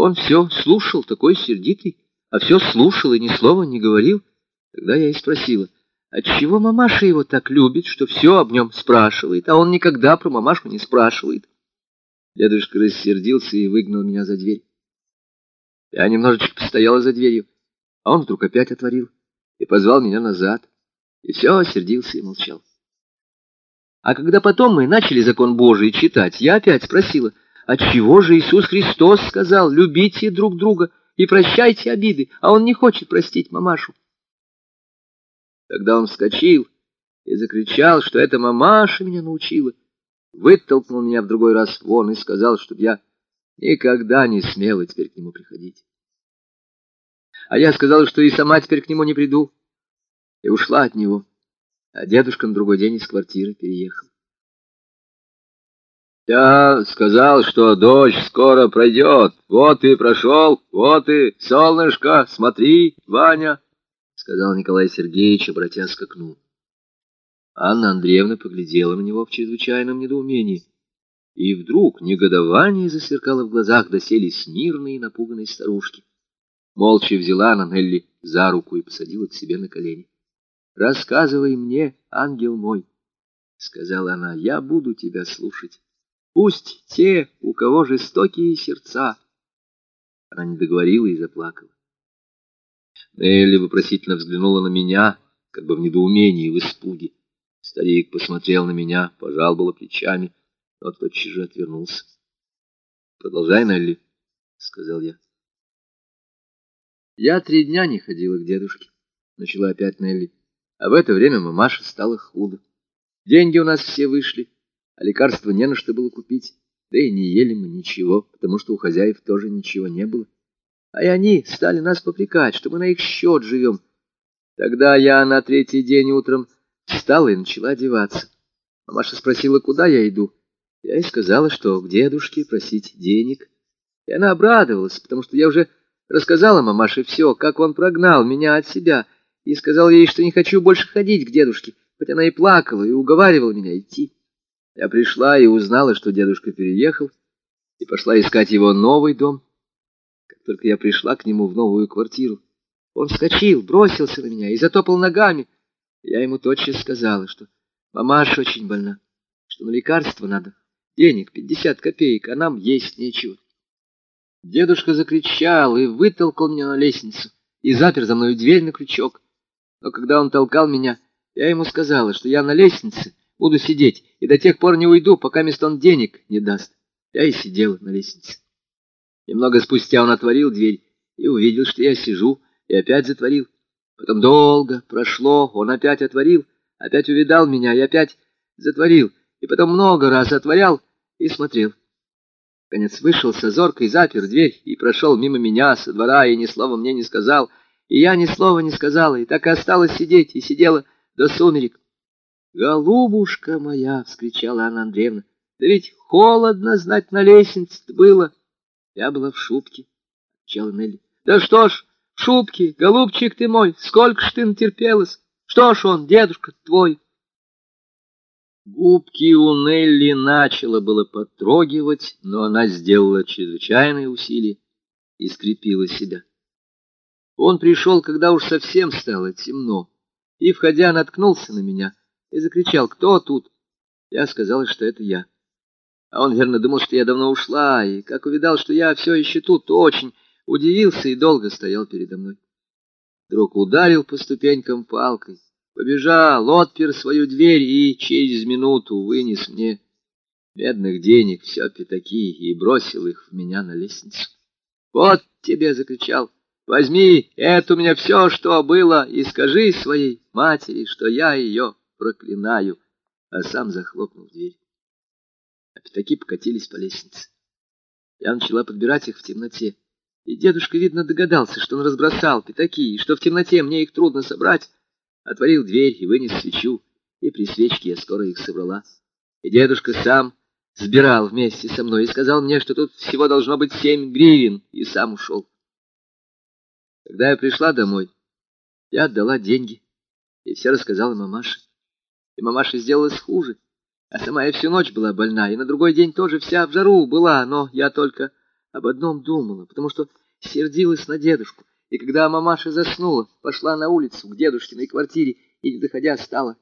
Он все слушал, такой сердитый, а все слушал и ни слова не говорил. Тогда я и спросила, отчего мамаша его так любит, что все об нем спрашивает, а он никогда про мамашу не спрашивает. Дедушка рассердился и выгнал меня за дверь. Я немножечко постояла за дверью, а он вдруг опять отворил и позвал меня назад. И все сердился и молчал. А когда потом мы начали закон Божий читать, я опять спросила, отчего же Иисус Христос сказал, любите друг друга и прощайте обиды, а он не хочет простить мамашу. Тогда он вскочил и закричал, что это мамаша меня научила, вытолкнул меня в другой раз вон и сказал, чтобы я никогда не смела теперь к нему приходить. А я сказала, что и сама теперь к нему не приду, и ушла от него а дедушка на другой день из квартиры переехал. Я сказал, что дождь скоро пройдет. Вот и прошел, вот и солнышко, смотри, Ваня, — сказал Николай Сергеевич, обратясь к окну. Анна Андреевна поглядела на него в чрезвычайном недоумении. И вдруг негодование засверкало в глазах досели смирной и напуганной старушки. Молча взяла она Нелли за руку и посадила к себе на колени. Рассказывай мне, ангел мой, — сказала она, — я буду тебя слушать. Пусть те, у кого жестокие сердца. Она не договорила и заплакала. Нелли вопросительно взглянула на меня, как бы в недоумении и в испуге. Старик посмотрел на меня, пожал было плечами, но тотчас же отвернулся. — Продолжай, Нелли, — сказал я. Я три дня не ходила к дедушке, — начала опять Нелли. А в это время мамаша стала худо. Деньги у нас все вышли, а лекарства не на что было купить. Да и не ели мы ничего, потому что у хозяев тоже ничего не было. А и они стали нас попрекать, что мы на их счет живем. Тогда я на третий день утром встала и начала одеваться. Мамаша спросила, куда я иду. Я ей сказала, что к дедушке просить денег. И она обрадовалась, потому что я уже рассказала мамаше все, как он прогнал меня от себя — и сказал ей, что не хочу больше ходить к дедушке, хоть она и плакала, и уговаривала меня идти. Я пришла и узнала, что дедушка переехал, и пошла искать его новый дом. Как только я пришла к нему в новую квартиру, он вскочил, бросился на меня и затопал ногами. Я ему тотчас сказала, что мамаша очень больна, что на лекарство надо. Денег пятьдесят копеек, а нам есть нечего. Дедушка закричал и вытолкал меня на лестницу и запер за мной дверь на крючок. Но когда он толкал меня, я ему сказала, что я на лестнице буду сидеть и до тех пор не уйду, пока мест он денег не даст. Я и сидела на лестнице. Немного спустя он отворил дверь и увидел, что я сижу, и опять затворил. Потом долго прошло, он опять отворил, опять увидал меня и опять затворил, и потом много раз отворял и смотрел. Конец вышел с озоркой, запер дверь и прошел мимо меня со двора, и ни слова мне не сказал — и я ни слова не сказала, и так и осталась сидеть, и сидела до сумерек. «Голубушка моя!» — вскричала Анна Андреевна. «Да ведь холодно, знать, на лестнице было!» Я была в шубке, — отвечала Нелли. «Да что ж, в шубке, голубчик ты мой, сколько ж ты натерпелась! Что ж он, дедушка твой!» Губки у Нелли начало было потрогивать, но она сделала чрезвычайные усилия и скрепила себя. Он пришел, когда уж совсем стало темно, и, входя, наткнулся на меня и закричал «Кто тут?». Я сказала, что это я. А он, верно, думал, что я давно ушла, и, как увидал, что я все еще тут, очень удивился и долго стоял передо мной. Вдруг ударил по ступенькам палкой, побежал, отпер свою дверь и через минуту вынес мне медных денег, все пятаки, и бросил их в меня на лестницу. «Вот тебе!» — закричал. Возьми, это у меня все, что было, и скажи своей матери, что я ее проклинаю, а сам захлопнул дверь. А пятаки покатились по лестнице. Я начала подбирать их в темноте, и дедушка, видно, догадался, что он разбросал пятаки, и что в темноте мне их трудно собрать. Отворил дверь и вынес свечу, и при свечке я скоро их собрала. И дедушка сам сбирал вместе со мной и сказал мне, что тут всего должно быть семь гривен, и сам ушел. Когда я пришла домой, я отдала деньги и все рассказала мамаше и мамаша сделалось хуже. А сама я всю ночь была больна, и на другой день тоже вся в жару была, но я только об одном думала, потому что сердилась на дедушку. И когда мамаша заснула, пошла на улицу к дедушкиной квартире и, не доходя, стала